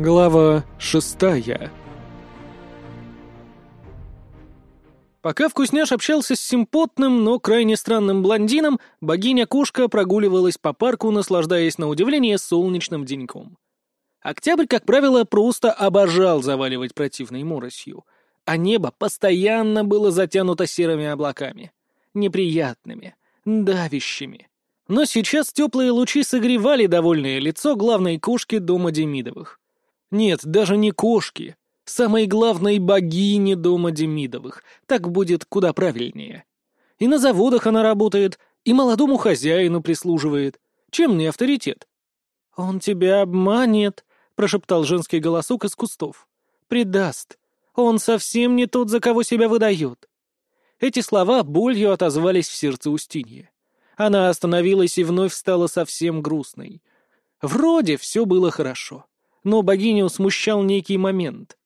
Глава шестая Пока вкусняш общался с симпотным, но крайне странным блондином, богиня-кошка прогуливалась по парку, наслаждаясь на удивление солнечным деньком. Октябрь, как правило, просто обожал заваливать противной моросью, а небо постоянно было затянуто серыми облаками. Неприятными, давящими. Но сейчас теплые лучи согревали довольное лицо главной кошки дома Демидовых. Нет, даже не кошки, самой главной богини дома Демидовых. Так будет куда правильнее. И на заводах она работает, и молодому хозяину прислуживает. Чем не авторитет? «Он тебя обманет», — прошептал женский голосок из кустов. «Предаст. Он совсем не тот, за кого себя выдает». Эти слова болью отозвались в сердце Устиньи. Она остановилась и вновь стала совсем грустной. Вроде все было хорошо, но богиню смущал некий момент.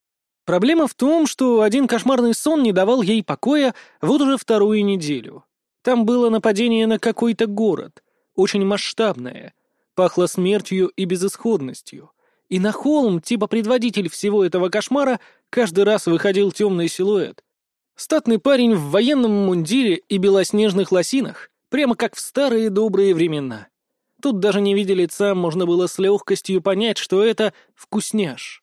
Проблема в том, что один кошмарный сон не давал ей покоя вот уже вторую неделю. Там было нападение на какой-то город, очень масштабное, пахло смертью и безысходностью. И на холм, типа предводитель всего этого кошмара, каждый раз выходил темный силуэт. Статный парень в военном мундире и белоснежных лосинах, Прямо как в старые добрые времена. Тут даже не видя лица, можно было с легкостью понять, что это вкусняш.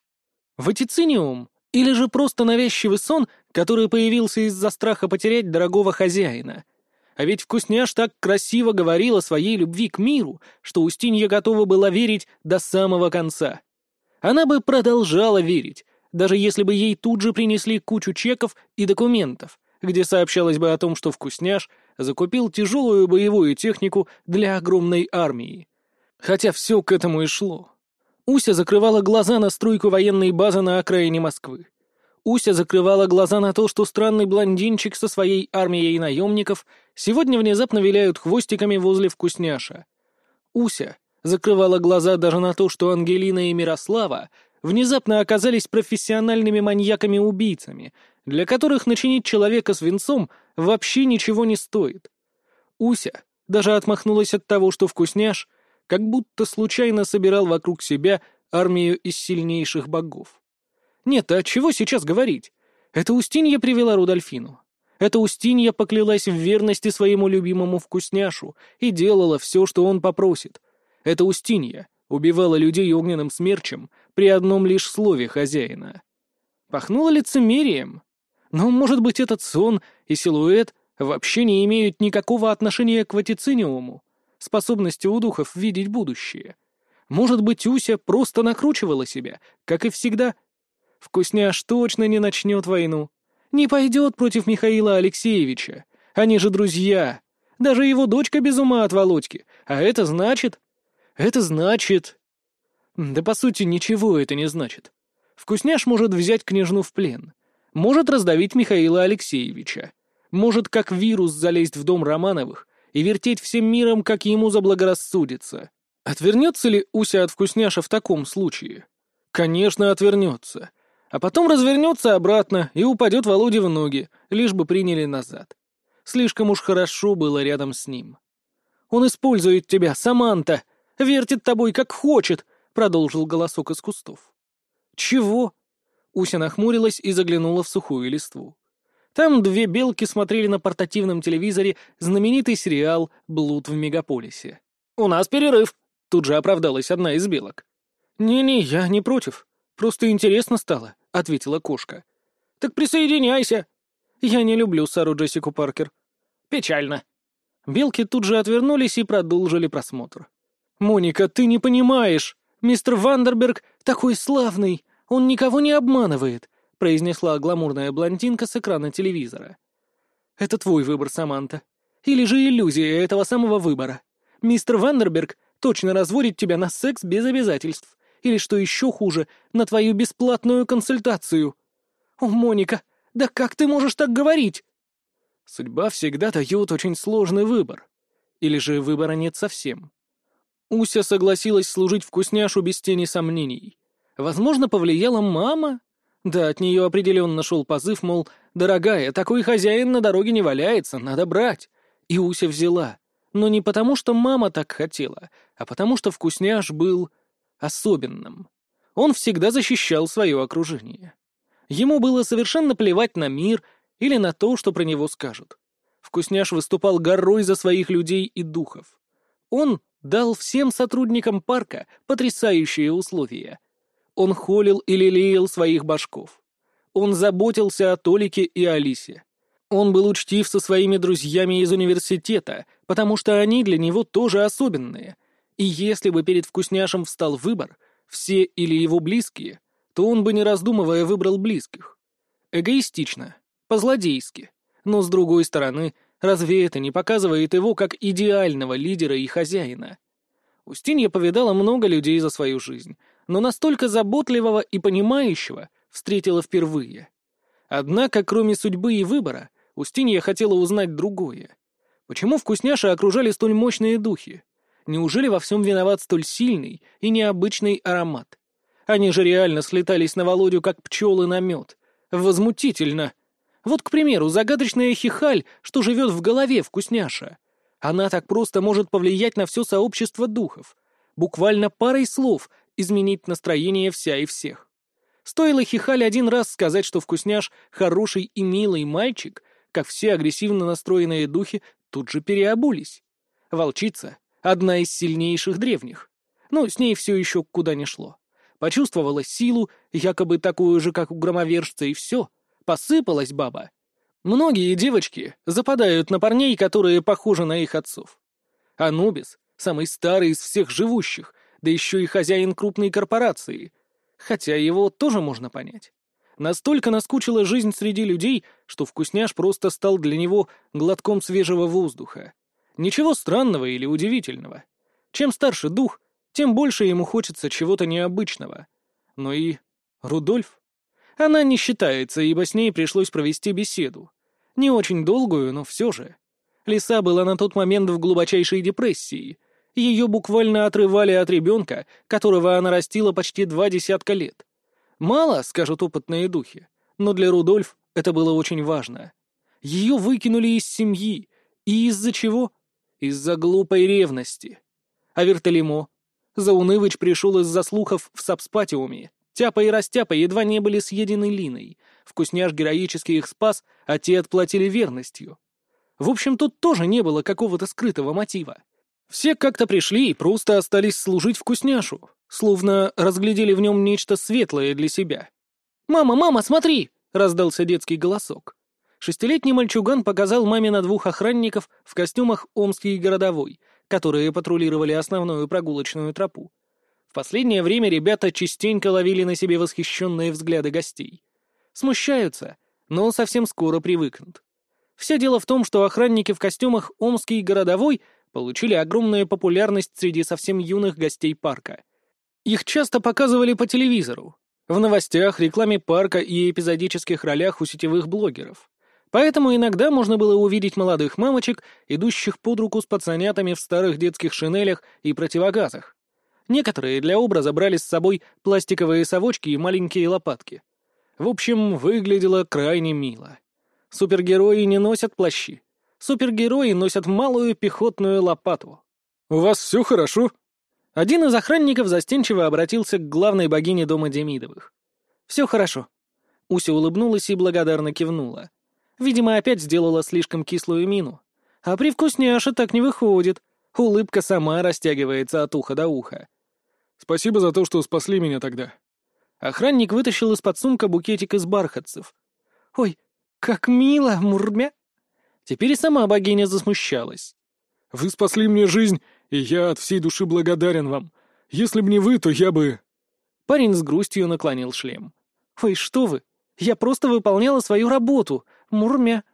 Ватициниум или же просто навязчивый сон, который появился из-за страха потерять дорогого хозяина. А ведь вкусняш так красиво говорила о своей любви к миру, что Устинья готова была верить до самого конца. Она бы продолжала верить, даже если бы ей тут же принесли кучу чеков и документов, где сообщалось бы о том, что вкусняш закупил тяжелую боевую технику для огромной армии. Хотя все к этому и шло. Уся закрывала глаза на стройку военной базы на окраине Москвы. Уся закрывала глаза на то, что странный блондинчик со своей армией наемников сегодня внезапно виляют хвостиками возле вкусняша. Уся закрывала глаза даже на то, что Ангелина и Мирослава внезапно оказались профессиональными маньяками-убийцами, для которых начинить человека свинцом вообще ничего не стоит. Уся даже отмахнулась от того, что вкусняш как будто случайно собирал вокруг себя армию из сильнейших богов. Нет, а чего сейчас говорить? Это Устинья привела Рудольфину. Это Устинья поклялась в верности своему любимому вкусняшу и делала все, что он попросит. Это Устинья убивала людей огненным смерчем при одном лишь слове хозяина. Пахнуло лицемерием. Но, может быть, этот сон и силуэт вообще не имеют никакого отношения к ватициниуму, способности у духов видеть будущее. Может быть, Уся просто накручивала себя, как и всегда. Вкусняш точно не начнет войну. Не пойдет против Михаила Алексеевича. Они же друзья. Даже его дочка без ума от Володьки. А это значит... Это значит... Да по сути ничего это не значит. Вкусняш может взять княжну в плен. Может раздавить Михаила Алексеевича. Может как вирус залезть в дом Романовых и вертеть всем миром, как ему заблагорассудится. Отвернется ли Уся от вкусняша в таком случае? Конечно, отвернется. А потом развернется обратно и упадет Володе в ноги, лишь бы приняли назад. Слишком уж хорошо было рядом с ним. «Он использует тебя, Саманта! Вертит тобой, как хочет!» — продолжил голосок из кустов. «Чего?» Уся нахмурилась и заглянула в сухую листву. Там две белки смотрели на портативном телевизоре знаменитый сериал «Блуд в мегаполисе». «У нас перерыв», — тут же оправдалась одна из белок. «Не-не, я не против. Просто интересно стало», — ответила кошка. «Так присоединяйся». «Я не люблю Сару Джессику Паркер». «Печально». Белки тут же отвернулись и продолжили просмотр. «Моника, ты не понимаешь. Мистер Вандерберг такой славный. Он никого не обманывает», — произнесла гламурная блондинка с экрана телевизора. «Это твой выбор, Саманта. Или же иллюзия этого самого выбора. Мистер Вандерберг точно разводит тебя на секс без обязательств. Или, что еще хуже, на твою бесплатную консультацию. О, Моника, да как ты можешь так говорить?» Судьба всегда дает очень сложный выбор. Или же выбора нет совсем. Уся согласилась служить вкусняшу без тени сомнений. Возможно, повлияла мама? Да, от нее определенно шел позыв, мол, «Дорогая, такой хозяин на дороге не валяется, надо брать». И Уся взяла. Но не потому, что мама так хотела, а потому, что вкусняш был особенным. Он всегда защищал свое окружение. Ему было совершенно плевать на мир или на то, что про него скажут. Вкусняш выступал горой за своих людей и духов. Он дал всем сотрудникам парка потрясающие условия. Он холил и лелеял своих башков. Он заботился о Толике и Алисе. Он был учтив со своими друзьями из университета, потому что они для него тоже особенные. И если бы перед вкусняшем встал выбор, все или его близкие, то он бы, не раздумывая, выбрал близких. Эгоистично, по-злодейски. Но, с другой стороны, разве это не показывает его как идеального лидера и хозяина? Устинья повидала много людей за свою жизнь, но настолько заботливого и понимающего встретила впервые. Однако, кроме судьбы и выбора, Устинья хотела узнать другое. Почему вкусняши окружали столь мощные духи? Неужели во всем виноват столь сильный и необычный аромат? Они же реально слетались на Володю, как пчелы на мед. Возмутительно. Вот, к примеру, загадочная хихаль, что живет в голове вкусняша. Она так просто может повлиять на все сообщество духов. Буквально парой слов изменить настроение вся и всех. Стоило Хихаль один раз сказать, что вкусняш хороший и милый мальчик, как все агрессивно настроенные духи тут же переобулись. Волчица — одна из сильнейших древних. Но с ней все еще куда не шло. Почувствовала силу, якобы такую же, как у громовержца, и все. Посыпалась баба. Многие девочки западают на парней, которые похожи на их отцов. Анубис — самый старый из всех живущих, да еще и хозяин крупной корпорации. Хотя его тоже можно понять. Настолько наскучила жизнь среди людей, что вкусняш просто стал для него глотком свежего воздуха. Ничего странного или удивительного. Чем старше дух, тем больше ему хочется чего-то необычного. Но и Рудольф? Она не считается, ибо с ней пришлось провести беседу. Не очень долгую, но все же. Лиса была на тот момент в глубочайшей депрессии. Ее буквально отрывали от ребенка, которого она растила почти два десятка лет. Мало, скажут опытные духи, но для Рудольф это было очень важно. Ее выкинули из семьи. И из-за чего? Из-за глупой ревности. А Вертолемо? Заунывыч пришел из-за слухов в Сапспатиуме. Тяпа и Растяпа едва не были съедены Линой. Вкусняш героически их спас, а те отплатили верностью. В общем, тут тоже не было какого-то скрытого мотива. Все как-то пришли и просто остались служить вкусняшу, словно разглядели в нем нечто светлое для себя. «Мама, мама, смотри!» — раздался детский голосок. Шестилетний мальчуган показал маме на двух охранников в костюмах омский городовой, которые патрулировали основную прогулочную тропу. В последнее время ребята частенько ловили на себе восхищенные взгляды гостей. Смущаются, но совсем скоро привыкнут. Все дело в том, что охранники в костюмах омский городовой получили огромную популярность среди совсем юных гостей парка. Их часто показывали по телевизору, в новостях, рекламе парка и эпизодических ролях у сетевых блогеров. Поэтому иногда можно было увидеть молодых мамочек, идущих под руку с пацанятами в старых детских шинелях и противогазах. Некоторые для образа брали с собой пластиковые совочки и маленькие лопатки. В общем, выглядело крайне мило. Супергерои не носят плащи. Супергерои носят малую пехотную лопату. «У вас все хорошо?» Один из охранников застенчиво обратился к главной богине дома Демидовых. «Все хорошо». Уся улыбнулась и благодарно кивнула. Видимо, опять сделала слишком кислую мину. А при вкусняше так не выходит. Улыбка сама растягивается от уха до уха. «Спасибо за то, что спасли меня тогда». Охранник вытащил из-под сумка букетик из бархатцев. «Ой, как мило, мурмя!» Теперь и сама богиня засмущалась. «Вы спасли мне жизнь и я от всей души благодарен вам. Если бы не вы, то я бы...» Парень с грустью наклонил шлем. «Ой, что вы! Я просто выполняла свою работу! Мурмя!»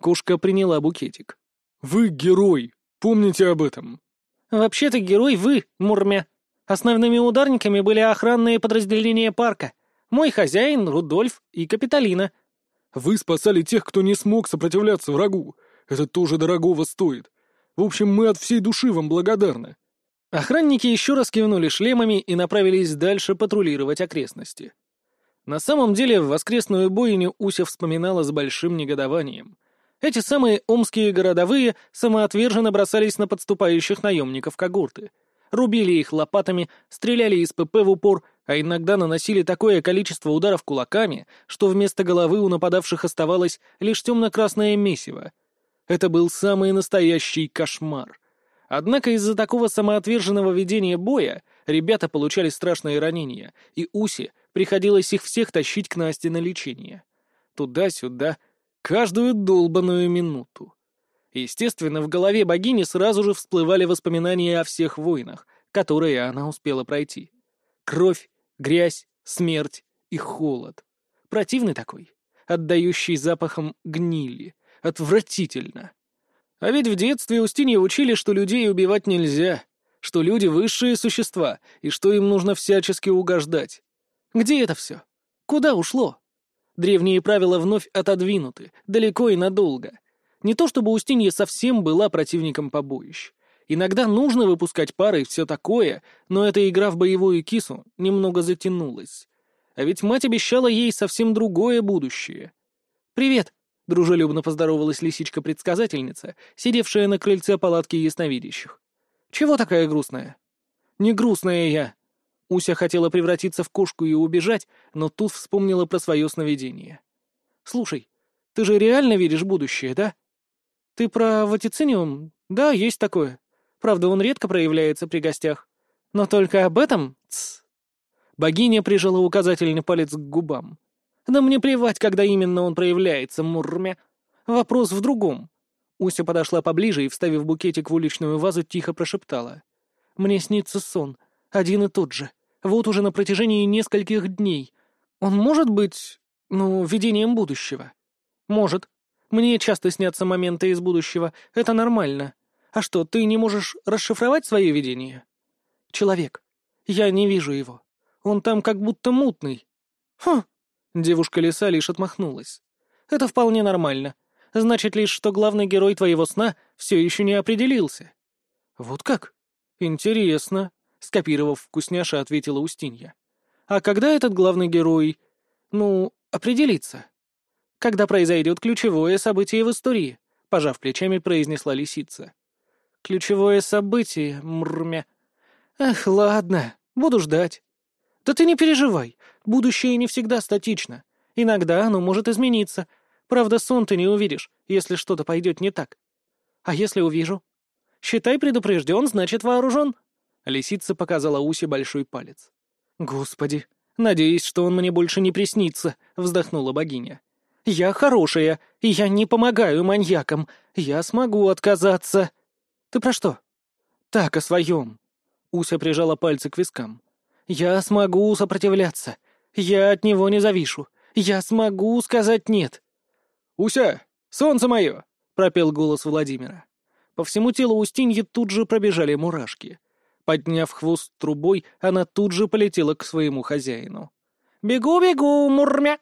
Кошка приняла букетик. «Вы герой! Помните об этом!» «Вообще-то герой вы, Мурмя! Основными ударниками были охранные подразделения парка. Мой хозяин, Рудольф и Капитолина». «Вы спасали тех, кто не смог сопротивляться врагу. Это тоже дорогого стоит. В общем, мы от всей души вам благодарны». Охранники еще раз кивнули шлемами и направились дальше патрулировать окрестности. На самом деле, в воскресную бойню Уся вспоминала с большим негодованием. Эти самые омские городовые самоотверженно бросались на подступающих наемников когорты. Рубили их лопатами, стреляли из ПП в упор, а иногда наносили такое количество ударов кулаками, что вместо головы у нападавших оставалось лишь темно-красное месиво. Это был самый настоящий кошмар. Однако из-за такого самоотверженного ведения боя ребята получали страшные ранения, и Уси приходилось их всех тащить к Насте на лечение. Туда-сюда, каждую долбаную минуту. Естественно, в голове богини сразу же всплывали воспоминания о всех войнах, которые она успела пройти. Кровь, грязь, смерть и холод. Противный такой, отдающий запахом гнили. Отвратительно. А ведь в детстве Устинья учили, что людей убивать нельзя, что люди — высшие существа, и что им нужно всячески угождать. Где это все? Куда ушло? Древние правила вновь отодвинуты, далеко и надолго. Не то чтобы Устинья совсем была противником побоищ. Иногда нужно выпускать пары и все такое, но эта игра в боевую кису немного затянулась. А ведь мать обещала ей совсем другое будущее. «Привет!» — дружелюбно поздоровалась лисичка-предсказательница, сидевшая на крыльце палатки ясновидящих. «Чего такая грустная?» «Не грустная я!» Уся хотела превратиться в кошку и убежать, но тут вспомнила про свое сновидение. «Слушай, ты же реально видишь будущее, да?» «Ты про ватициниум? Да, есть такое. Правда, он редко проявляется при гостях. Но только об этом... Тс. Богиня прижала указательный палец к губам. Да мне плевать, когда именно он проявляется, мурмя. Вопрос в другом. Уся подошла поближе и, вставив букетик в уличную вазу, тихо прошептала. «Мне снится сон. Один и тот же. Вот уже на протяжении нескольких дней. Он может быть, ну, видением будущего?» «Может. Мне часто снятся моменты из будущего. Это нормально. А что, ты не можешь расшифровать свое видение? Человек. Я не вижу его. Он там как будто мутный. Хм. Девушка лиса лишь отмахнулась. Это вполне нормально. Значит лишь, что главный герой твоего сна все еще не определился. Вот как? Интересно. Скопировав вкусняша, ответила Устинья. А когда этот главный герой, ну, определится? Когда произойдет ключевое событие в истории? Пожав плечами, произнесла лисица. Ключевое событие, мрмя. Эх, ладно, буду ждать. Да ты не переживай, будущее не всегда статично. Иногда оно может измениться. Правда, сон ты не увидишь, если что-то пойдет не так. А если увижу? Считай, предупрежден, значит вооружен. Лисица показала Усе большой палец. Господи, надеюсь, что он мне больше не приснится, вздохнула богиня. Я хорошая, и я не помогаю маньякам. Я смогу отказаться. «Ты про что?» «Так, о своем». Уся прижала пальцы к вискам. «Я смогу сопротивляться. Я от него не завишу. Я смогу сказать «нет». «Уся, солнце мое!» — пропел голос Владимира. По всему телу Устиньи тут же пробежали мурашки. Подняв хвост трубой, она тут же полетела к своему хозяину. «Бегу, бегу, мурмя!»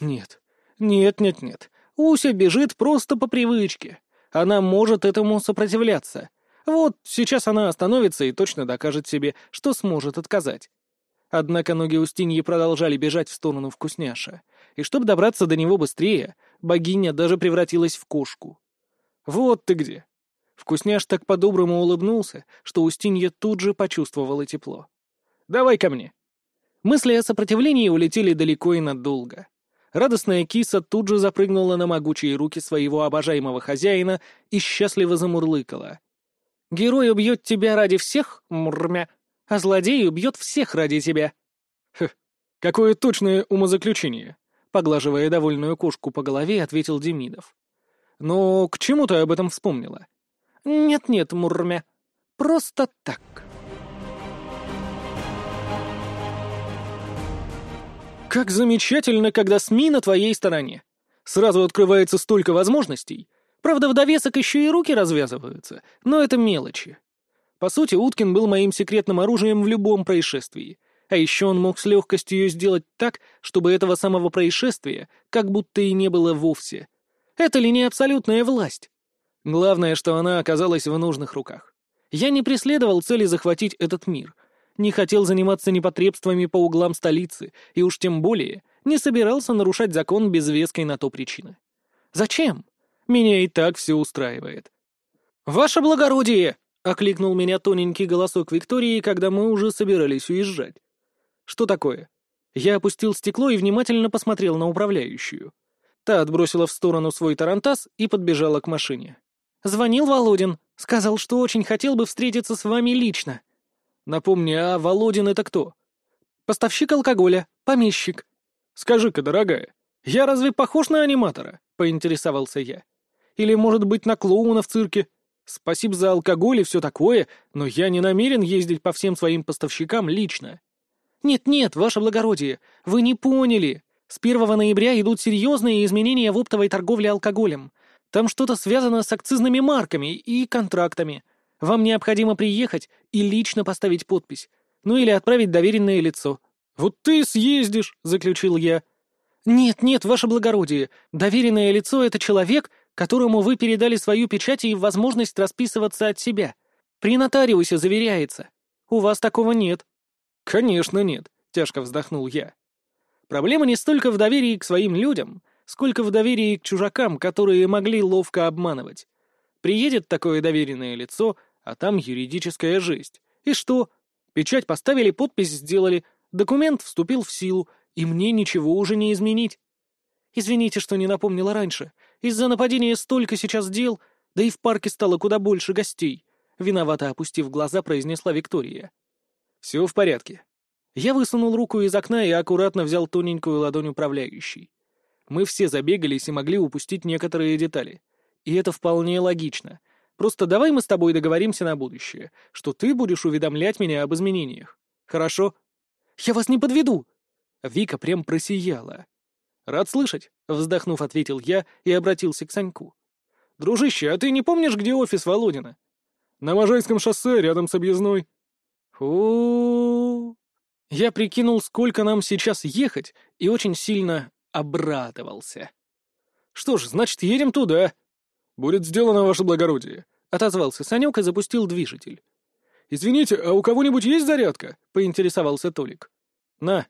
«Нет, нет, нет, нет. Уся бежит просто по привычке. Она может этому сопротивляться. Вот, сейчас она остановится и точно докажет себе, что сможет отказать. Однако ноги Устиньи продолжали бежать в сторону вкусняша, и чтобы добраться до него быстрее, богиня даже превратилась в кошку. «Вот ты где!» Вкусняш так по-доброму улыбнулся, что Устинья тут же почувствовала тепло. «Давай ко мне!» Мысли о сопротивлении улетели далеко и надолго. Радостная киса тут же запрыгнула на могучие руки своего обожаемого хозяина и счастливо замурлыкала. «Герой убьет тебя ради всех, мурмя, а злодей убьет всех ради тебя». «Хм, какое точное умозаключение», — поглаживая довольную кошку по голове, ответил Демидов. «Но к чему ты об этом вспомнила?» «Нет-нет, мурмя, просто так». Как замечательно, когда СМИ на твоей стороне. Сразу открывается столько возможностей. Правда, в довесок еще и руки развязываются, но это мелочи. По сути, Уткин был моим секретным оружием в любом происшествии. А еще он мог с легкостью сделать так, чтобы этого самого происшествия как будто и не было вовсе. Это ли не абсолютная власть? Главное, что она оказалась в нужных руках. Я не преследовал цели захватить этот мир — не хотел заниматься непотребствами по углам столицы и уж тем более не собирался нарушать закон без веской на то причины. Зачем? Меня и так все устраивает. «Ваше благородие!» — окликнул меня тоненький голосок Виктории, когда мы уже собирались уезжать. Что такое? Я опустил стекло и внимательно посмотрел на управляющую. Та отбросила в сторону свой тарантас и подбежала к машине. «Звонил Володин. Сказал, что очень хотел бы встретиться с вами лично». «Напомни, а Володин это кто?» «Поставщик алкоголя, помещик». «Скажи-ка, дорогая, я разве похож на аниматора?» — поинтересовался я. «Или, может быть, на клоуна в цирке? Спасибо за алкоголь и все такое, но я не намерен ездить по всем своим поставщикам лично». «Нет-нет, ваше благородие, вы не поняли. С 1 ноября идут серьезные изменения в оптовой торговле алкоголем. Там что-то связано с акцизными марками и контрактами. Вам необходимо приехать и лично поставить подпись. Ну или отправить доверенное лицо. «Вот ты съездишь», — заключил я. «Нет, нет, ваше благородие. Доверенное лицо — это человек, которому вы передали свою печать и возможность расписываться от себя. При нотариусе заверяется. У вас такого нет». «Конечно нет», — тяжко вздохнул я. Проблема не столько в доверии к своим людям, сколько в доверии к чужакам, которые могли ловко обманывать. Приедет такое доверенное лицо, а там юридическая жесть. И что? Печать поставили, подпись сделали, документ вступил в силу, и мне ничего уже не изменить. Извините, что не напомнила раньше. Из-за нападения столько сейчас дел, да и в парке стало куда больше гостей. Виновато опустив глаза, произнесла Виктория. Все в порядке. Я высунул руку из окна и аккуратно взял тоненькую ладонь управляющей. Мы все забегались и могли упустить некоторые детали. И это вполне логично. Просто давай мы с тобой договоримся на будущее, что ты будешь уведомлять меня об изменениях. Хорошо? Я вас не подведу!» Вика прям просияла. «Рад слышать», — вздохнув, ответил я и обратился к Саньку. «Дружище, а ты не помнишь, где офис Володина?» «На Можайском шоссе, рядом с объездной». «Фу...» Я прикинул, сколько нам сейчас ехать, и очень сильно обрадовался. «Что ж, значит, едем туда». «Будет сделано, ваше благородие», — отозвался Санек и запустил движитель. «Извините, а у кого-нибудь есть зарядка?» — поинтересовался Толик. «На».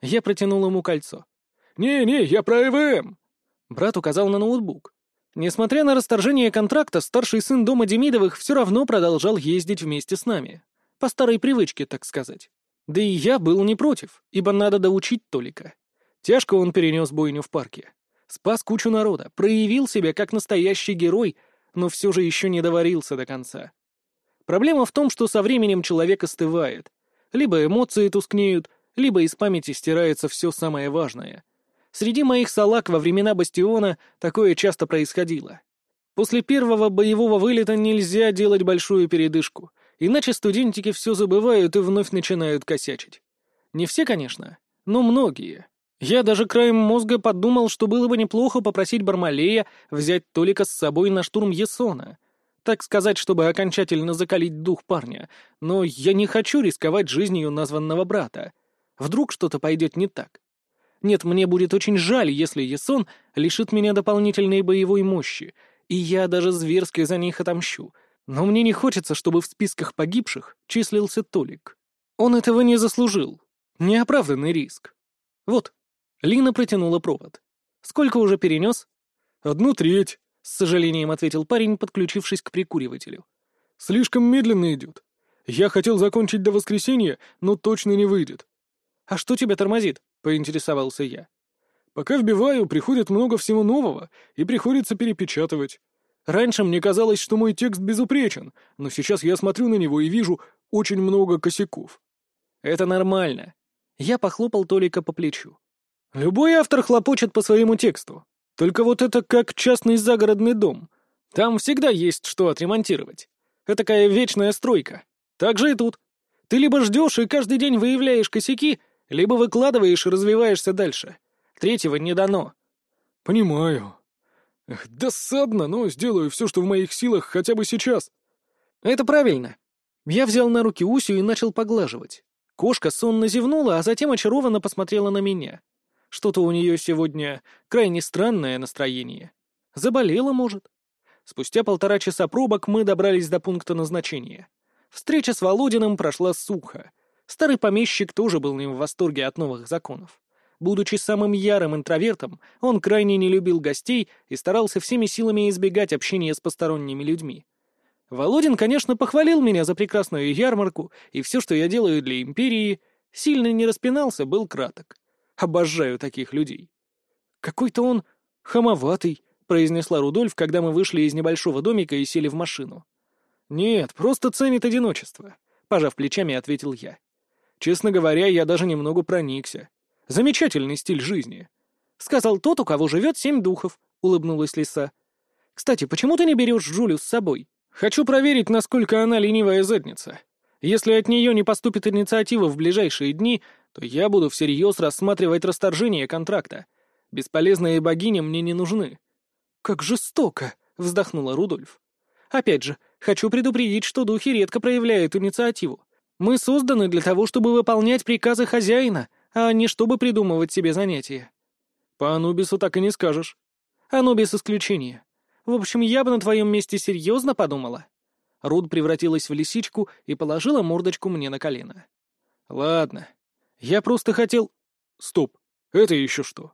Я протянул ему кольцо. «Не-не, я про ЭВМ». Брат указал на ноутбук. Несмотря на расторжение контракта, старший сын дома Демидовых все равно продолжал ездить вместе с нами. По старой привычке, так сказать. Да и я был не против, ибо надо доучить Толика. Тяжко он перенес бойню в парке. Спас кучу народа, проявил себя как настоящий герой, но все же еще не доварился до конца. Проблема в том, что со временем человек остывает. Либо эмоции тускнеют, либо из памяти стирается все самое важное. Среди моих салак во времена Бастиона такое часто происходило. После первого боевого вылета нельзя делать большую передышку, Иначе студентики все забывают и вновь начинают косячить. Не все, конечно, но многие. Я даже краем мозга подумал, что было бы неплохо попросить Бармалея взять Толика с собой на штурм Есона. Так сказать, чтобы окончательно закалить дух парня. Но я не хочу рисковать жизнью названного брата. Вдруг что-то пойдет не так. Нет, мне будет очень жаль, если Есон лишит меня дополнительной боевой мощи, и я даже зверски за них отомщу — но мне не хочется, чтобы в списках погибших числился Толик. Он этого не заслужил. Неоправданный риск. Вот. Лина протянула провод. Сколько уже перенес? Одну треть, с сожалением ответил парень, подключившись к прикуривателю. Слишком медленно идет. Я хотел закончить до воскресенья, но точно не выйдет. А что тебя тормозит? поинтересовался я. Пока вбиваю, приходит много всего нового, и приходится перепечатывать. Раньше мне казалось, что мой текст безупречен, но сейчас я смотрю на него и вижу очень много косяков. Это нормально. Я похлопал Толика по плечу. Любой автор хлопочет по своему тексту. Только вот это как частный загородный дом. Там всегда есть что отремонтировать. Это такая вечная стройка. Так же и тут. Ты либо ждешь и каждый день выявляешь косяки, либо выкладываешь и развиваешься дальше. Третьего не дано. Понимаю. Эх, досадно, но сделаю все, что в моих силах хотя бы сейчас. Это правильно. Я взял на руки Усю и начал поглаживать. Кошка сонно зевнула, а затем очарованно посмотрела на меня. Что-то у нее сегодня крайне странное настроение. Заболела, может. Спустя полтора часа пробок мы добрались до пункта назначения. Встреча с Володиным прошла сухо. Старый помещик тоже был не в восторге от новых законов. Будучи самым ярым интровертом, он крайне не любил гостей и старался всеми силами избегать общения с посторонними людьми. Володин, конечно, похвалил меня за прекрасную ярмарку и все, что я делаю для империи, Сильно не распинался, был краток. Обожаю таких людей. Какой-то он хамоватый, произнесла Рудольф, когда мы вышли из небольшого домика и сели в машину. «Нет, просто ценит одиночество», — пожав плечами, ответил я. «Честно говоря, я даже немного проникся. Замечательный стиль жизни», — сказал тот, у кого живет семь духов, — улыбнулась лиса. «Кстати, почему ты не берешь Жулю с собой? Хочу проверить, насколько она ленивая задница. Если от нее не поступит инициатива в ближайшие дни, то я буду всерьез рассматривать расторжение контракта. Бесполезные богини мне не нужны». «Как жестоко!» — вздохнула Рудольф. «Опять же, хочу предупредить, что духи редко проявляют инициативу. Мы созданы для того, чтобы выполнять приказы хозяина, а не чтобы придумывать себе занятия». «По Анубису так и не скажешь». «Анубис исключение. В общем, я бы на твоем месте серьезно подумала». Руд превратилась в лисичку и положила мордочку мне на колено. «Ладно. Я просто хотел...» «Стоп. Это еще что?»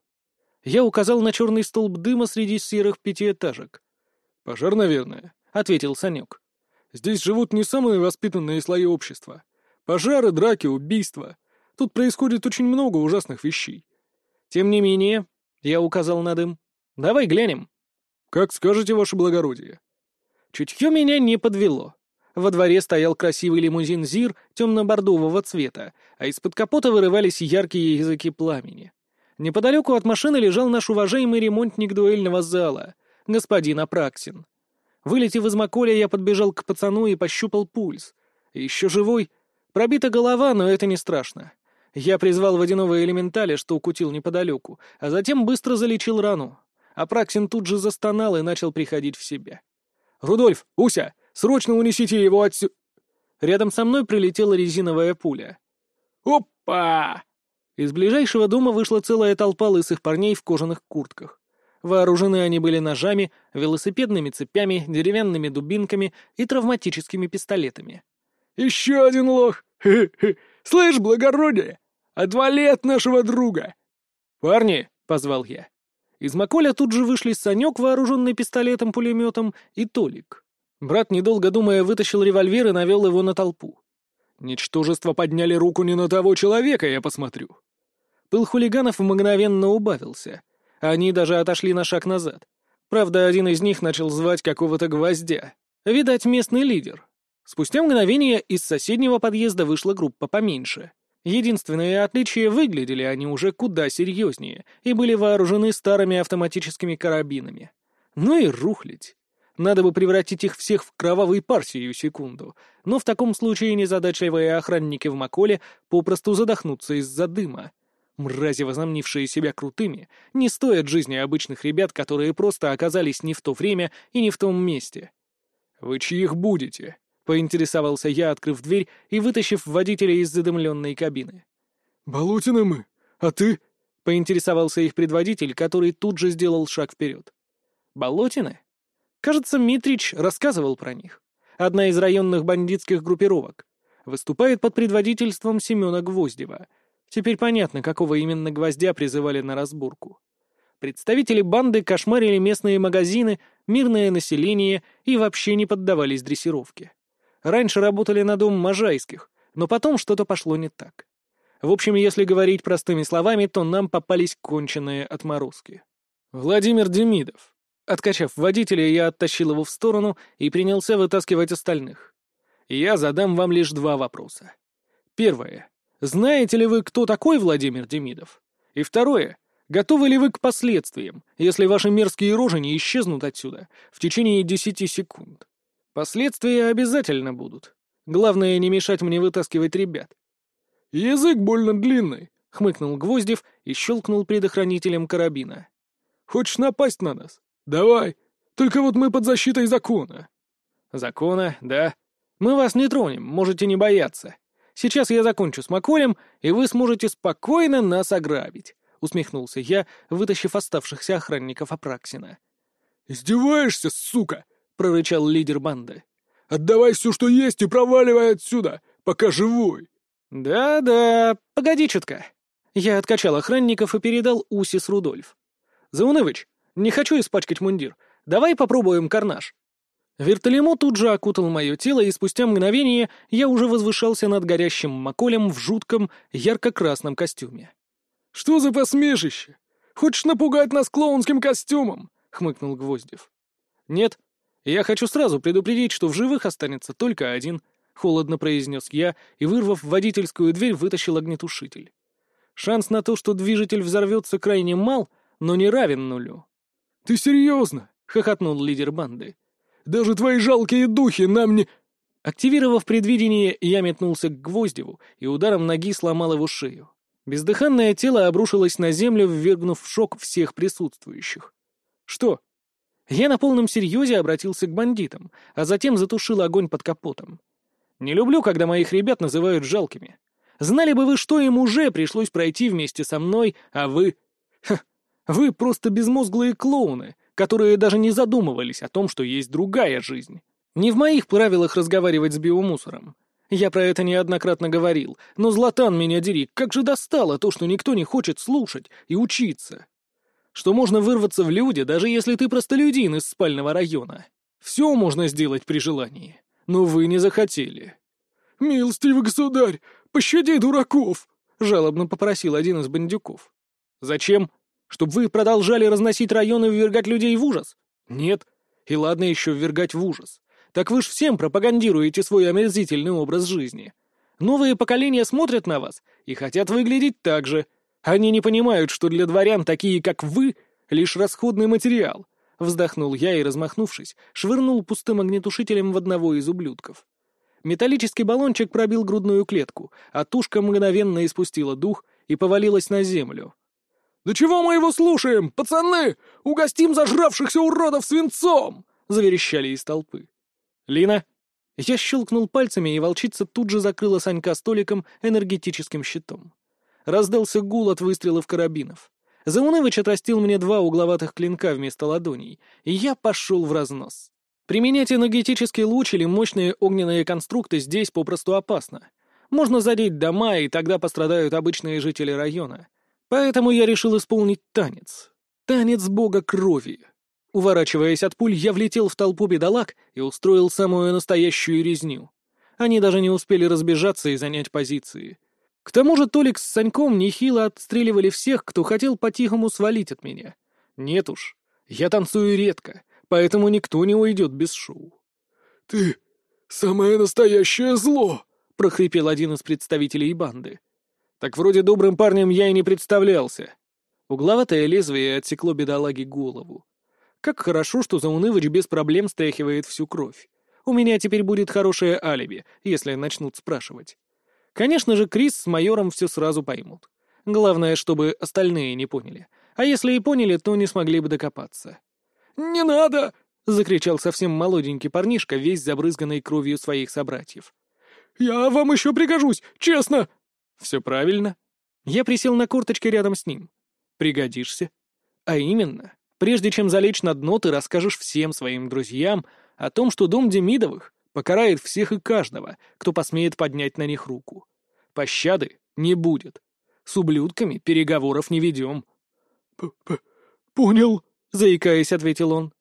Я указал на черный столб дыма среди серых пятиэтажек. «Пожар, наверное», — ответил Санек. «Здесь живут не самые воспитанные слои общества. Пожары, драки, убийства. Тут происходит очень много ужасных вещей. Тем не менее, я указал на дым. Давай глянем. Как скажете, ваше благородие. Чутье меня не подвело. Во дворе стоял красивый лимузин ЗИР темно-бордового цвета, а из-под капота вырывались яркие языки пламени. Неподалеку от машины лежал наш уважаемый ремонтник дуэльного зала, господин Апраксин. Вылетев из Маколя, я подбежал к пацану и пощупал пульс. Еще живой. Пробита голова, но это не страшно. Я призвал водяного элементаля, что укутил неподалеку, а затем быстро залечил рану. Апраксин тут же застонал и начал приходить в себя. «Рудольф! Уся! Срочно унесите его отсюда!» Рядом со мной прилетела резиновая пуля. «Опа!» Из ближайшего дома вышла целая толпа лысых парней в кожаных куртках. Вооружены они были ножами, велосипедными цепями, деревянными дубинками и травматическими пистолетами. «Еще один лох! Хе -хе. Слышь, благородие! Отвали от нашего друга!» «Парни!» — позвал я. Из Маколя тут же вышли Санек, вооруженный пистолетом-пулеметом, и Толик. Брат, недолго думая, вытащил револьвер и навел его на толпу. Ничтожество подняли руку не на того человека, я посмотрю. Пыл хулиганов мгновенно убавился. Они даже отошли на шаг назад. Правда, один из них начал звать какого-то гвоздя. Видать, местный лидер. Спустя мгновение из соседнего подъезда вышла группа поменьше. Единственное отличие — выглядели они уже куда серьезнее и были вооружены старыми автоматическими карабинами. Ну и рухлить. Надо бы превратить их всех в кровавый пар сию секунду, но в таком случае незадачливые охранники в Маколе попросту задохнутся из-за дыма. Мрази, возомнившие себя крутыми, не стоят жизни обычных ребят, которые просто оказались не в то время и не в том месте. «Вы чьих будете?» — поинтересовался я, открыв дверь и вытащив водителя из задымленной кабины. «Болотины мы, а ты?» — поинтересовался их предводитель, который тут же сделал шаг вперед. «Болотины?» Кажется, Митрич рассказывал про них. Одна из районных бандитских группировок. Выступает под предводительством Семена Гвоздева — Теперь понятно, какого именно гвоздя призывали на разборку. Представители банды кошмарили местные магазины, мирное население и вообще не поддавались дрессировке. Раньше работали на дом Можайских, но потом что-то пошло не так. В общем, если говорить простыми словами, то нам попались конченые отморозки. Владимир Демидов. Откачав водителя, я оттащил его в сторону и принялся вытаскивать остальных. Я задам вам лишь два вопроса. Первое. Знаете ли вы, кто такой Владимир Демидов? И второе. Готовы ли вы к последствиям, если ваши мерзкие рожи не исчезнут отсюда в течение десяти секунд? Последствия обязательно будут. Главное, не мешать мне вытаскивать ребят. «Язык больно длинный», — хмыкнул Гвоздев и щелкнул предохранителем карабина. «Хочешь напасть на нас? Давай. Только вот мы под защитой закона». «Закона, да. Мы вас не тронем, можете не бояться. Сейчас я закончу с Маколем, и вы сможете спокойно нас ограбить», — усмехнулся я, вытащив оставшихся охранников Апраксина. «Издеваешься, сука!» — прорычал лидер банды. «Отдавай все, что есть, и проваливай отсюда, пока живой!» «Да-да, погоди чутка». Я откачал охранников и передал Усис Рудольф. «Заунывыч, не хочу испачкать мундир. Давай попробуем карнаж». Вертолемо тут же окутал мое тело, и спустя мгновение я уже возвышался над горящим маколем в жутком ярко-красном костюме. «Что за посмешище? Хочешь напугать нас клоунским костюмом?» — хмыкнул Гвоздев. «Нет, я хочу сразу предупредить, что в живых останется только один», — холодно произнес я и, вырвав водительскую дверь, вытащил огнетушитель. Шанс на то, что движитель взорвется, крайне мал, но не равен нулю. «Ты серьезно?» — хохотнул лидер банды. Даже твои жалкие духи нам не...» Активировав предвидение, я метнулся к Гвоздеву и ударом ноги сломал его шею. Бездыханное тело обрушилось на землю, ввергнув в шок всех присутствующих. «Что?» Я на полном серьезе обратился к бандитам, а затем затушил огонь под капотом. Не люблю, когда моих ребят называют жалкими. Знали бы вы, что им уже пришлось пройти вместе со мной, а вы... Ха, вы просто безмозглые клоуны, которые даже не задумывались о том, что есть другая жизнь. Не в моих правилах разговаривать с биомусором. Я про это неоднократно говорил, но, Златан, меня дери, как же достало то, что никто не хочет слушать и учиться. Что можно вырваться в люди, даже если ты простолюдин из спального района. Все можно сделать при желании, но вы не захотели. «Милостивый государь, пощади дураков!» — жалобно попросил один из бандюков. «Зачем?» Чтобы вы продолжали разносить районы и ввергать людей в ужас? Нет. И ладно еще ввергать в ужас. Так вы ж всем пропагандируете свой омерзительный образ жизни. Новые поколения смотрят на вас и хотят выглядеть так же. Они не понимают, что для дворян такие, как вы, лишь расходный материал. Вздохнул я и, размахнувшись, швырнул пустым огнетушителем в одного из ублюдков. Металлический баллончик пробил грудную клетку, а тушка мгновенно испустила дух и повалилась на землю. «Да чего мы его слушаем, пацаны? Угостим зажравшихся уродов свинцом!» — заверещали из толпы. «Лина!» Я щелкнул пальцами, и волчица тут же закрыла Санька столиком энергетическим щитом. Раздался гул от выстрелов карабинов. Заунывыч отрастил мне два угловатых клинка вместо ладоней, и я пошел в разнос. Применять энергетический луч или мощные огненные конструкты здесь попросту опасно. Можно задеть дома, и тогда пострадают обычные жители района. Поэтому я решил исполнить танец. Танец бога крови. Уворачиваясь от пуль, я влетел в толпу бедолаг и устроил самую настоящую резню. Они даже не успели разбежаться и занять позиции. К тому же Толик с Саньком нехило отстреливали всех, кто хотел по-тихому свалить от меня. Нет уж, я танцую редко, поэтому никто не уйдет без шоу. «Ты самое настоящее зло!» — прохрипел один из представителей банды. Так вроде добрым парнем я и не представлялся. Угловатое лезвие отсекло бедолаге голову. Как хорошо, что Заунывыч без проблем стряхивает всю кровь. У меня теперь будет хорошее алиби, если начнут спрашивать. Конечно же, Крис с майором все сразу поймут. Главное, чтобы остальные не поняли. А если и поняли, то не смогли бы докопаться. «Не надо!» — закричал совсем молоденький парнишка, весь забрызганный кровью своих собратьев. «Я вам еще пригожусь, честно!» Все правильно. Я присел на корточки рядом с ним. Пригодишься. А именно, прежде чем залечь на дно, ты расскажешь всем своим друзьям о том, что дом Демидовых покарает всех и каждого, кто посмеет поднять на них руку. Пощады не будет. С ублюдками переговоров не ведем. П -п «Понял», — заикаясь, ответил он.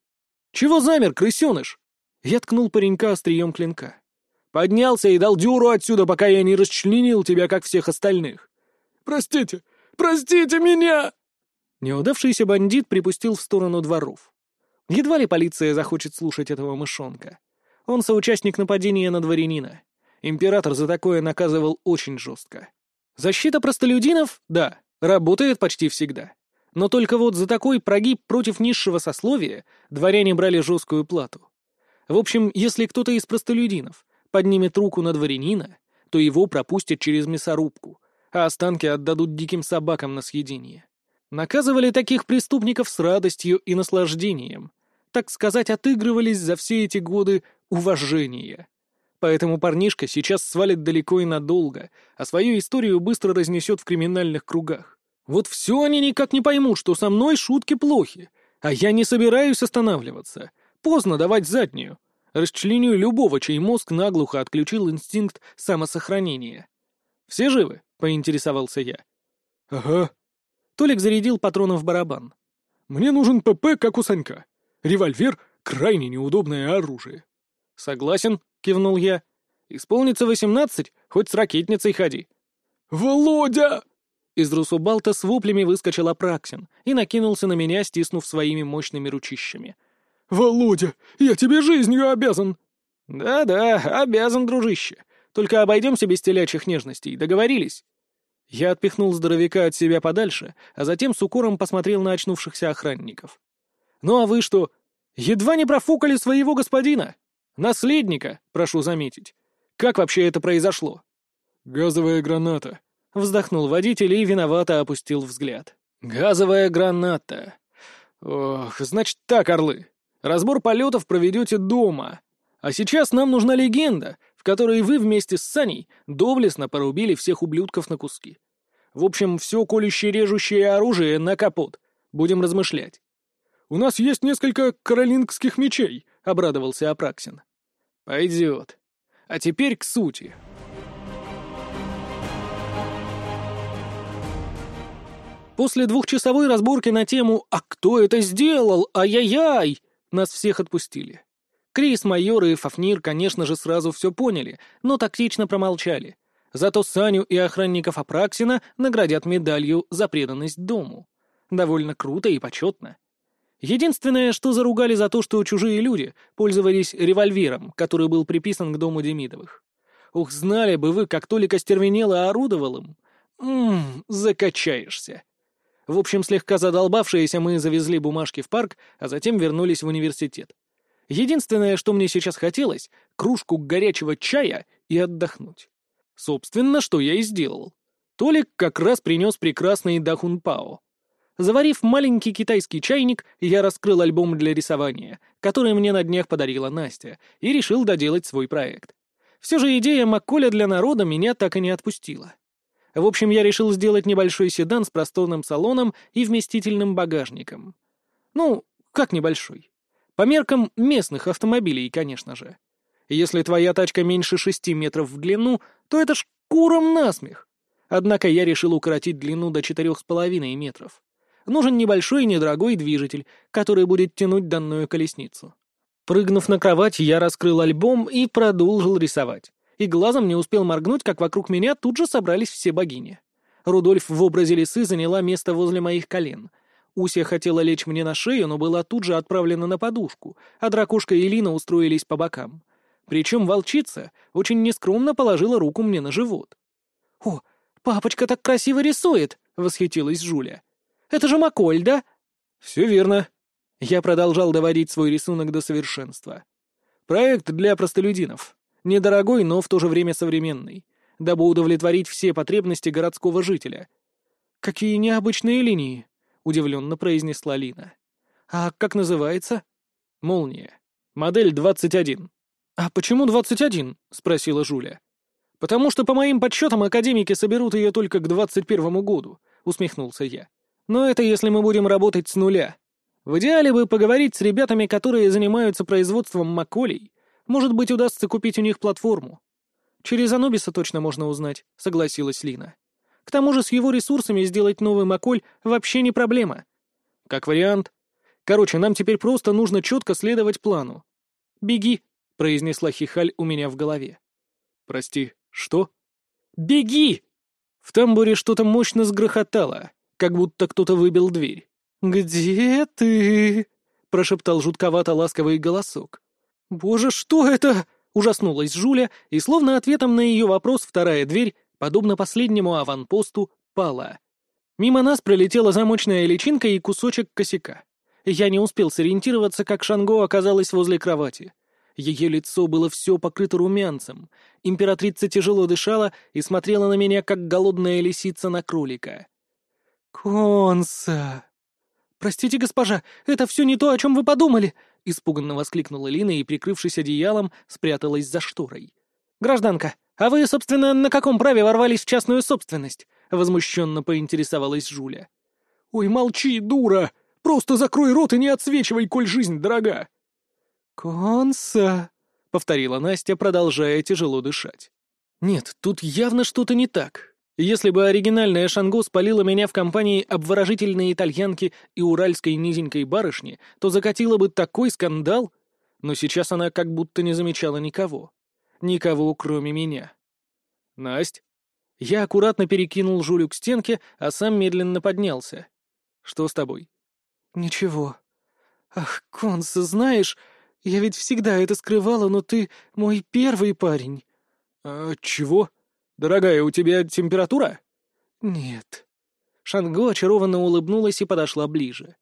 «Чего замер, крысеныш?» Я ткнул паренька острием клинка. Поднялся и дал дюру отсюда, пока я не расчленил тебя, как всех остальных. Простите, простите меня!» Неудавшийся бандит припустил в сторону дворов. Едва ли полиция захочет слушать этого мышонка. Он соучастник нападения на дворянина. Император за такое наказывал очень жестко. Защита простолюдинов, да, работает почти всегда. Но только вот за такой прогиб против низшего сословия дворяне брали жесткую плату. В общем, если кто-то из простолюдинов поднимет руку на дворянина, то его пропустят через мясорубку, а останки отдадут диким собакам на съедение. Наказывали таких преступников с радостью и наслаждением. Так сказать, отыгрывались за все эти годы уважения. Поэтому парнишка сейчас свалит далеко и надолго, а свою историю быстро разнесет в криминальных кругах. Вот все они никак не поймут, что со мной шутки плохи, а я не собираюсь останавливаться. Поздно давать заднюю расчленю любого, чей мозг наглухо отключил инстинкт самосохранения. «Все живы?» — поинтересовался я. «Ага». Толик зарядил патронов в барабан. «Мне нужен ПП, как у Санька. Револьвер, крайне неудобное оружие». «Согласен», — кивнул я. «Исполнится восемнадцать, хоть с ракетницей ходи». «Володя!» Из Русубалта с воплями выскочил Апраксин и накинулся на меня, стиснув своими мощными ручищами. «Володя, я тебе жизнью обязан!» «Да-да, обязан, дружище. Только обойдемся без телячьих нежностей, договорились?» Я отпихнул здоровяка от себя подальше, а затем с укором посмотрел на очнувшихся охранников. «Ну а вы что? Едва не профукали своего господина? Наследника, прошу заметить. Как вообще это произошло?» «Газовая граната», — вздохнул водитель и виновато опустил взгляд. «Газовая граната. Ох, значит так, орлы. Разбор полетов проведете дома. А сейчас нам нужна легенда, в которой вы вместе с Саней доблестно порубили всех ублюдков на куски. В общем, все колющее-режущее оружие на капот. Будем размышлять. «У нас есть несколько каролингских мечей», — обрадовался Апраксин. «Пойдет. А теперь к сути». После двухчасовой разборки на тему «А кто это сделал? Ай-яй-яй!» Нас всех отпустили. Крис, майор и Фафнир, конечно же, сразу все поняли, но тактично промолчали. Зато Саню и охранников Апраксина наградят медалью за преданность дому. Довольно круто и почетно. Единственное, что заругали за то, что чужие люди пользовались револьвером, который был приписан к дому Демидовых. Ух, знали бы вы, как только стервенело орудовал им. Ммм, закачаешься. В общем, слегка задолбавшиеся мы завезли бумажки в парк, а затем вернулись в университет. Единственное, что мне сейчас хотелось — кружку горячего чая и отдохнуть. Собственно, что я и сделал. Толик как раз принес прекрасный дахунпао. Заварив маленький китайский чайник, я раскрыл альбом для рисования, который мне на днях подарила Настя, и решил доделать свой проект. Все же идея Макколя для народа меня так и не отпустила. В общем, я решил сделать небольшой седан с просторным салоном и вместительным багажником. Ну, как небольшой? По меркам местных автомобилей, конечно же. Если твоя тачка меньше шести метров в длину, то это ж куром насмех. Однако я решил укоротить длину до четырех с половиной метров. Нужен небольшой недорогой движитель, который будет тянуть данную колесницу. Прыгнув на кровать, я раскрыл альбом и продолжил рисовать и глазом не успел моргнуть, как вокруг меня тут же собрались все богини. Рудольф в образе лисы заняла место возле моих колен. Усия хотела лечь мне на шею, но была тут же отправлена на подушку, а дракушка и Лина устроились по бокам. Причем волчица очень нескромно положила руку мне на живот. «О, папочка так красиво рисует!» — восхитилась Жуля. «Это же Маколь, да?» «Все верно». Я продолжал доводить свой рисунок до совершенства. Проект для простолюдинов. Недорогой, но в то же время современный, дабы удовлетворить все потребности городского жителя. «Какие необычные линии!» — удивленно произнесла Лина. «А как называется?» «Молния. Модель 21». «А почему 21?» — спросила Жуля. «Потому что, по моим подсчетам, академики соберут ее только к 21 году», — усмехнулся я. «Но это если мы будем работать с нуля. В идеале бы поговорить с ребятами, которые занимаются производством маколей, может быть, удастся купить у них платформу. Через Анубиса точно можно узнать, согласилась Лина. К тому же с его ресурсами сделать новый Маколь вообще не проблема. Как вариант. Короче, нам теперь просто нужно четко следовать плану. «Беги», — произнесла Хихаль у меня в голове. «Прости, что?» «Беги!» В тамбуре что-то мощно сгрохотало, как будто кто-то выбил дверь. «Где ты?» — прошептал жутковато ласковый голосок. «Боже, что это?» — ужаснулась Жуля, и словно ответом на ее вопрос вторая дверь, подобно последнему аванпосту, пала. Мимо нас пролетела замочная личинка и кусочек косяка. Я не успел сориентироваться, как Шанго оказалась возле кровати. Ее лицо было все покрыто румянцем. Императрица тяжело дышала и смотрела на меня, как голодная лисица на кролика. «Конса!» «Простите, госпожа, это все не то, о чем вы подумали!» — испуганно воскликнула Лина и, прикрывшись одеялом, спряталась за шторой. «Гражданка, а вы, собственно, на каком праве ворвались в частную собственность?» — возмущенно поинтересовалась Жуля. «Ой, молчи, дура! Просто закрой рот и не отсвечивай, коль жизнь дорога!» «Конса!» — повторила Настя, продолжая тяжело дышать. «Нет, тут явно что-то не так. Если бы оригинальная Шангу спалила меня в компании обворожительной итальянки и уральской низенькой барышни, то закатила бы такой скандал, но сейчас она как будто не замечала никого. Никого, кроме меня. «Насть?» Я аккуратно перекинул Жулю к стенке, а сам медленно поднялся. «Что с тобой?» «Ничего. Ах, Конса, знаешь, я ведь всегда это скрывала, но ты мой первый парень». «А чего?» «Дорогая, у тебя температура?» «Нет». Шанго очарованно улыбнулась и подошла ближе.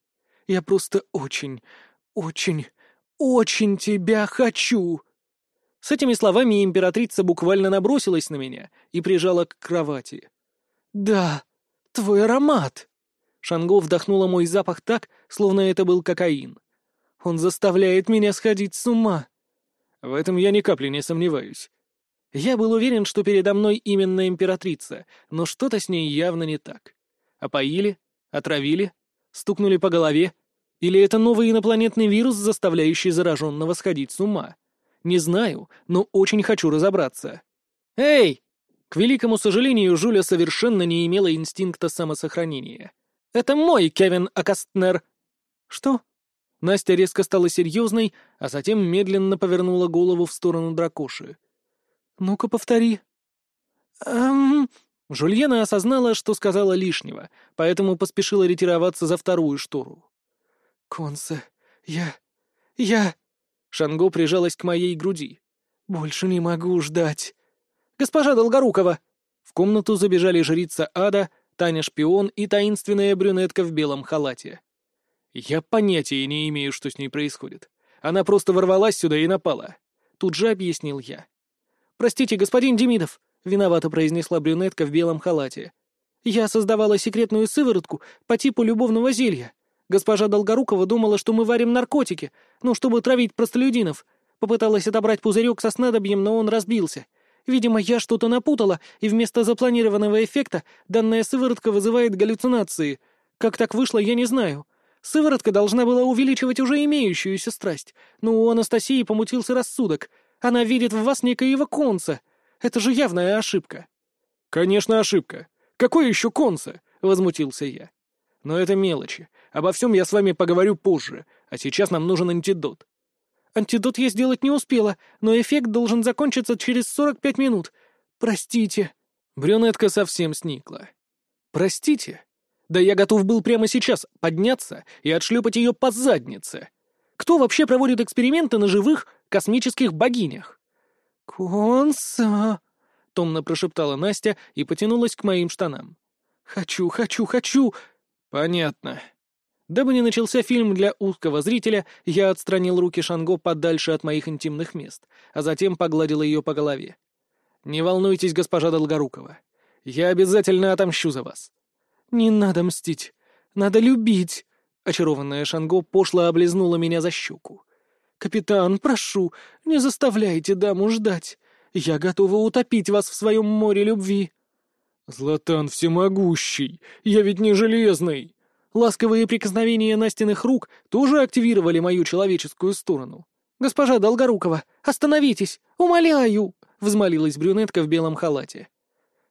«Я просто очень, очень, очень тебя хочу!» С этими словами императрица буквально набросилась на меня и прижала к кровати. «Да, твой аромат!» Шанго вдохнула мой запах так, словно это был кокаин. «Он заставляет меня сходить с ума!» В этом я ни капли не сомневаюсь. Я был уверен, что передо мной именно императрица, но что-то с ней явно не так. Опоили? Отравили? Стукнули по голове? Или это новый инопланетный вирус, заставляющий зараженного сходить с ума? Не знаю, но очень хочу разобраться. «Эй!» К великому сожалению, Жуля совершенно не имела инстинкта самосохранения. «Это мой Кевин Акастнер!» «Что?» Настя резко стала серьезной, а затем медленно повернула голову в сторону дракоши. «Ну-ка, повтори». «Эм...» Жульена осознала, что сказала лишнего, поэтому поспешила ретироваться за вторую штору. «Консе, я... я...» Шанго прижалась к моей груди. «Больше не могу ждать». «Госпожа Долгорукова!» В комнату забежали жрица Ада, Таня-шпион и таинственная брюнетка в белом халате. Я понятия не имею, что с ней происходит. Она просто ворвалась сюда и напала. Тут же объяснил я. «Простите, господин Демидов», — виновато произнесла брюнетка в белом халате. «Я создавала секретную сыворотку по типу любовного зелья. Госпожа Долгорукова думала, что мы варим наркотики, ну, чтобы травить простолюдинов. Попыталась отобрать пузырек со снадобьем, но он разбился. Видимо, я что-то напутала, и вместо запланированного эффекта данная сыворотка вызывает галлюцинации. Как так вышло, я не знаю. Сыворотка должна была увеличивать уже имеющуюся страсть, но у Анастасии помутился рассудок — она видит в вас некоего конца. Это же явная ошибка». «Конечно, ошибка. Какой еще конца?» — возмутился я. «Но это мелочи. Обо всем я с вами поговорю позже, а сейчас нам нужен антидот». «Антидот я сделать не успела, но эффект должен закончиться через сорок пять минут. Простите». Брюнетка совсем сникла. «Простите? Да я готов был прямо сейчас подняться и отшлепать ее по заднице. Кто вообще проводит эксперименты на живых космических богинях?» «Конса!» — томно прошептала Настя и потянулась к моим штанам. «Хочу, хочу, хочу!» «Понятно». Дабы не начался фильм для узкого зрителя, я отстранил руки Шанго подальше от моих интимных мест, а затем погладил ее по голове. «Не волнуйтесь, госпожа Долгорукова. Я обязательно отомщу за вас». «Не надо мстить. Надо любить». Очарованная Шанго пошло облизнула меня за щеку. «Капитан, прошу, не заставляйте даму ждать. Я готова утопить вас в своем море любви». «Златан всемогущий, я ведь не железный!» Ласковые прикосновения Настиных рук тоже активировали мою человеческую сторону. «Госпожа Долгорукова, остановитесь! Умоляю!» — взмолилась брюнетка в белом халате.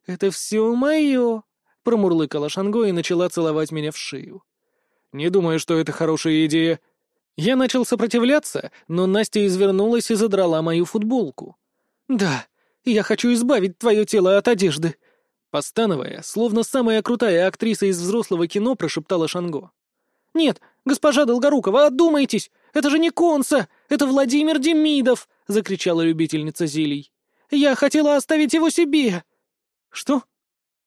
«Это все мое!» — промурлыкала Шанго и начала целовать меня в шею. «Не думаю, что это хорошая идея», я начал сопротивляться, но Настя извернулась и задрала мою футболку. «Да, я хочу избавить твое тело от одежды», Постановая, словно самая крутая актриса из взрослого кино, прошептала Шанго. «Нет, госпожа Долгорукова, одумайтесь! Это же не Конса! Это Владимир Демидов!» — закричала любительница зелий. «Я хотела оставить его себе!» «Что?»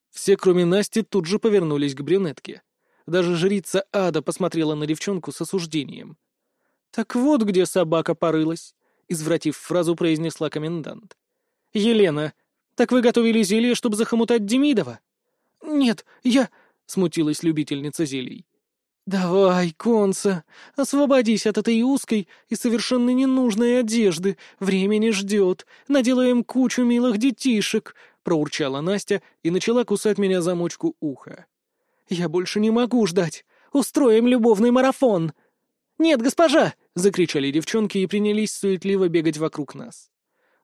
Все, кроме Насти, тут же повернулись к брюнетке. Даже жрица Ада посмотрела на девчонку с осуждением. «Так вот где собака порылась», — извратив фразу, произнесла комендант. «Елена, так вы готовили зелье, чтобы захомутать Демидова?» «Нет, я...» — смутилась любительница зелий. «Давай, Конца, освободись от этой узкой и совершенно ненужной одежды. Время не ждет. Наделаем кучу милых детишек», — проурчала Настя и начала кусать меня за мочку уха. «Я больше не могу ждать. Устроим любовный марафон!» «Нет, госпожа!» — закричали девчонки и принялись суетливо бегать вокруг нас.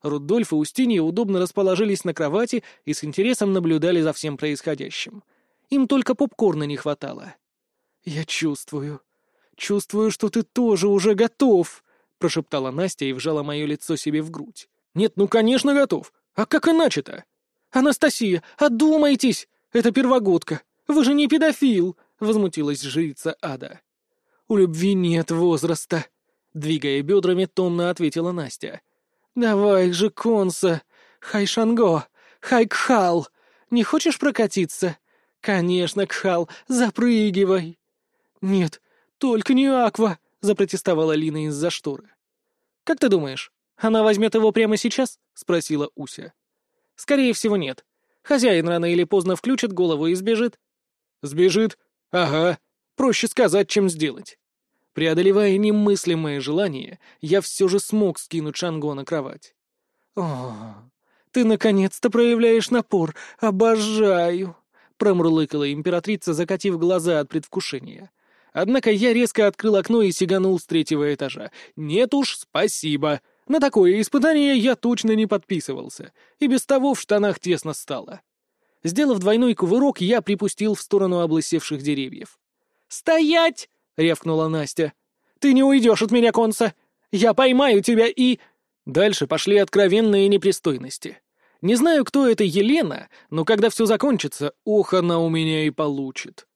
Рудольф и Устинья удобно расположились на кровати и с интересом наблюдали за всем происходящим. Им только попкорна не хватало. «Я чувствую. Чувствую, что ты тоже уже готов», — прошептала Настя и вжала мое лицо себе в грудь. «Нет, ну, конечно, готов. А как иначе-то?» «Анастасия, одумайтесь! Это первогодка. Вы же не педофил!» — возмутилась жрица ада. «У любви нет возраста», — двигая бедрами, томно ответила Настя. «Давай же, Конса! Хайшанго! Хайкхал! Не хочешь прокатиться? Конечно, Кхал, запрыгивай!» «Нет, только не Аква!» — запротестовала Лина из-за шторы. «Как ты думаешь, она возьмет его прямо сейчас?» — спросила Уся. «Скорее всего, нет. Хозяин рано или поздно включит голову и сбежит». «Сбежит? Ага. Проще сказать, чем сделать». Преодолевая немыслимое желание, я все же смог скинуть Шанго на кровать. «О, ты наконец-то проявляешь напор! Обожаю!» — промурлыкала императрица, закатив глаза от предвкушения. Однако я резко открыл окно и сиганул с третьего этажа. «Нет уж, спасибо!» На такое испытание я точно не подписывался, и без того в штанах тесно стало. Сделав двойной кувырок, я припустил в сторону облысевших деревьев. «Стоять!» — рявкнула Настя. «Ты не уйдешь от меня, Конса! Я поймаю тебя и...» Дальше пошли откровенные непристойности. Не знаю, кто это Елена, но когда все закончится, ох, она у меня и получит.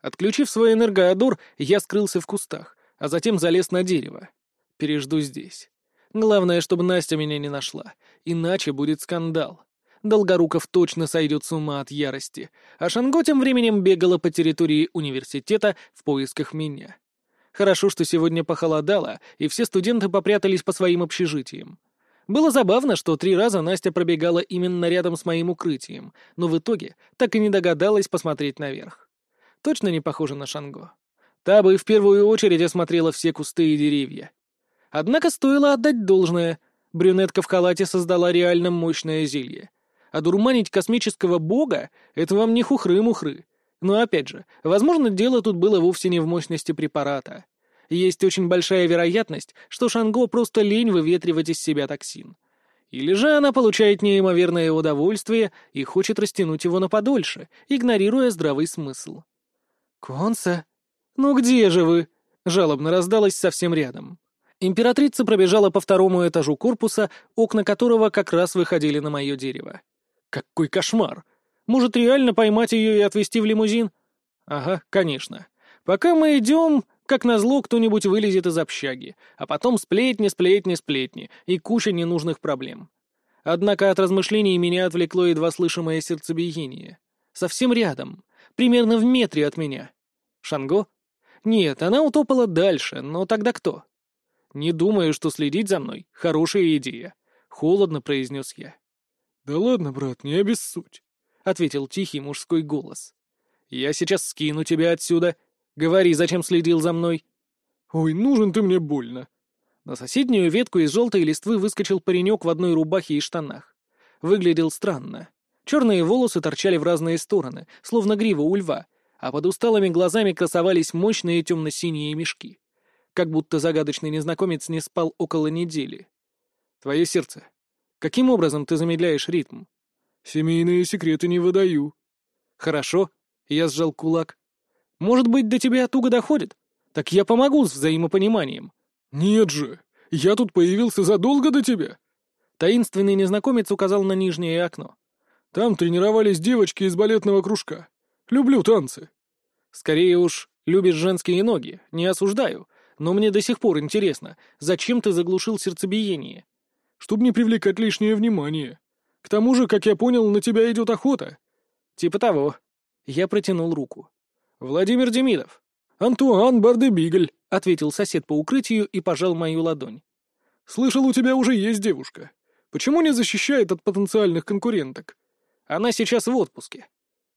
Отключив свой энергоадор, я скрылся в кустах, а затем залез на дерево. Пережду здесь. Главное, чтобы Настя меня не нашла, иначе будет скандал. Долгоруков точно сойдет с ума от ярости, а Шанго тем временем бегала по территории университета в поисках меня. Хорошо, что сегодня похолодало, и все студенты попрятались по своим общежитиям. Было забавно, что три раза Настя пробегала именно рядом с моим укрытием, но в итоге так и не догадалась посмотреть наверх. Точно не похоже на Шанго. Та бы в первую очередь осмотрела все кусты и деревья. Однако стоило отдать должное. Брюнетка в халате создала реально мощное зелье. А дурманить космического бога — это вам не хухры-мухры. Но опять же, возможно, дело тут было вовсе не в мощности препарата. Есть очень большая вероятность, что Шанго просто лень выветривать из себя токсин. Или же она получает неимоверное удовольствие и хочет растянуть его на подольше, игнорируя здравый смысл. «Конса, ну где же вы?» — жалобно раздалась совсем рядом. Императрица пробежала по второму этажу корпуса, окна которого как раз выходили на мое дерево. Какой кошмар! Может, реально поймать ее и отвезти в лимузин? Ага, конечно. Пока мы идем, как назло, кто-нибудь вылезет из общаги, а потом сплетни, сплетни, сплетни и куча ненужных проблем. Однако от размышлений меня отвлекло едва слышимое сердцебиение. Совсем рядом, примерно в метре от меня. Шанго? Нет, она утопала дальше, но тогда кто? «Не думаю, что следить за мной — хорошая идея», — холодно произнес я. «Да ладно, брат, не обессудь», — ответил тихий мужской голос. «Я сейчас скину тебя отсюда. Говори, зачем следил за мной». «Ой, нужен ты мне больно». На соседнюю ветку из желтой листвы выскочил паренек в одной рубахе и штанах. Выглядел странно. Черные волосы торчали в разные стороны, словно грива у льва, а под усталыми глазами красовались мощные темно-синие мешки как будто загадочный незнакомец не спал около недели. Твое сердце. Каким образом ты замедляешь ритм? Семейные секреты не выдаю. Хорошо. Я сжал кулак. Может быть, до тебя туго доходит? Так я помогу с взаимопониманием. Нет же. Я тут появился задолго до тебя. Таинственный незнакомец указал на нижнее окно. Там тренировались девочки из балетного кружка. Люблю танцы. Скорее уж, любишь женские ноги, не осуждаю но мне до сих пор интересно, зачем ты заглушил сердцебиение?» «Чтобы не привлекать лишнее внимание. К тому же, как я понял, на тебя идет охота». «Типа того». Я протянул руку. «Владимир Демидов». «Антуан Бардебигль», — ответил сосед по укрытию и пожал мою ладонь. «Слышал, у тебя уже есть девушка. Почему не защищает от потенциальных конкуренток?» «Она сейчас в отпуске».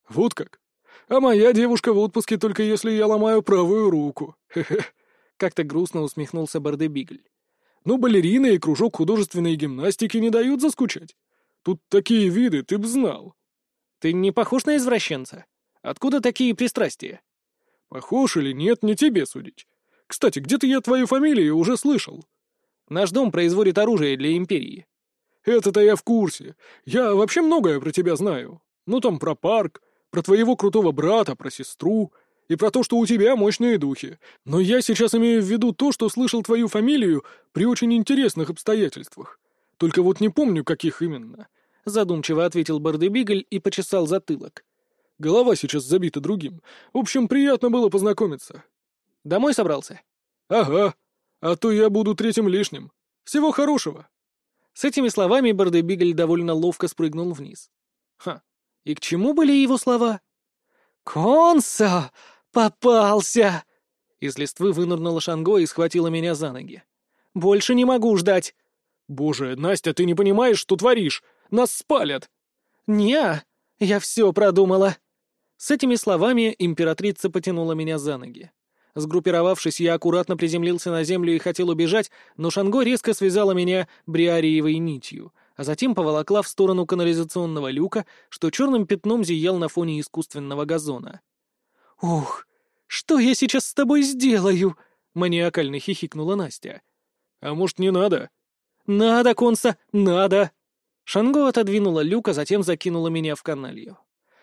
«Вот как? А моя девушка в отпуске только если я ломаю правую руку. Хе-хе». Как-то грустно усмехнулся Бардебигль. «Ну, балерина и кружок художественной гимнастики не дают заскучать. Тут такие виды, ты б знал». «Ты не похож на извращенца? Откуда такие пристрастия?» «Похож или нет, не тебе судить. Кстати, где-то я твою фамилию уже слышал». «Наш дом производит оружие для Империи». Это-то я в курсе. Я вообще многое про тебя знаю. Ну там про парк, про твоего крутого брата, про сестру и про то, что у тебя мощные духи. Но я сейчас имею в виду то, что слышал твою фамилию при очень интересных обстоятельствах. Только вот не помню, каких именно. Задумчиво ответил Бардебигль и почесал затылок. Голова сейчас забита другим. В общем, приятно было познакомиться. Домой собрался? Ага. А то я буду третьим лишним. Всего хорошего. С этими словами Бардебигль довольно ловко спрыгнул вниз. Ха, и к чему были его слова? «Консо! Попался!» Из листвы вынырнула Шанго и схватила меня за ноги. «Больше не могу ждать!» «Боже, Настя, ты не понимаешь, что творишь! Нас спалят!» «Не, я все продумала!» С этими словами императрица потянула меня за ноги. Сгруппировавшись, я аккуратно приземлился на землю и хотел убежать, но Шанго резко связала меня бриариевой нитью, а затем поволокла в сторону канализационного люка, что черным пятном зиял на фоне искусственного газона. «Ух, что я сейчас с тобой сделаю?» — маниакально хихикнула Настя. «А может, не надо?» «Надо, Конса, надо!» Шанго отодвинула люк, а затем закинула меня в каналью.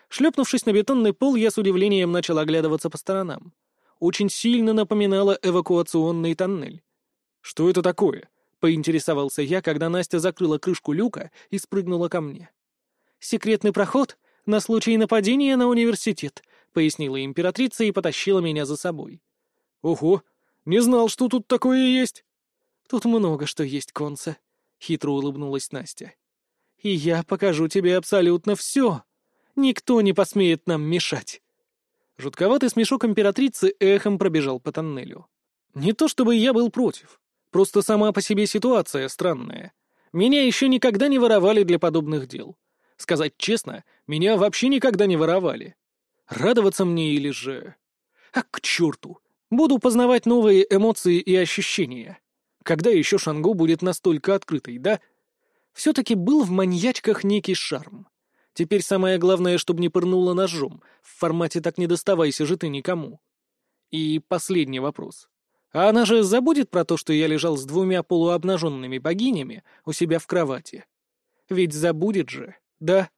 Шлепнувшись на бетонный пол, я с удивлением начал оглядываться по сторонам. Очень сильно напоминала эвакуационный тоннель. «Что это такое?» — поинтересовался я, когда Настя закрыла крышку люка и спрыгнула ко мне. «Секретный проход на случай нападения на университет», — пояснила императрица и потащила меня за собой. «Ого! Не знал, что тут такое есть!» «Тут много что есть, Конца», — хитро улыбнулась Настя. «И я покажу тебе абсолютно все. Никто не посмеет нам мешать». Жутковатый смешок императрицы эхом пробежал по тоннелю. Не то чтобы я был против. Просто сама по себе ситуация странная. Меня еще никогда не воровали для подобных дел. Сказать честно, меня вообще никогда не воровали. Радоваться мне или же... А к черту! Буду познавать новые эмоции и ощущения. Когда еще Шангу будет настолько открытой, да? Все-таки был в маньячках некий шарм. Теперь самое главное, чтобы не пырнула ножом. В формате «так не доставайся же ты никому». И последний вопрос. А она же забудет про то, что я лежал с двумя полуобнаженными богинями у себя в кровати? Ведь забудет же, да?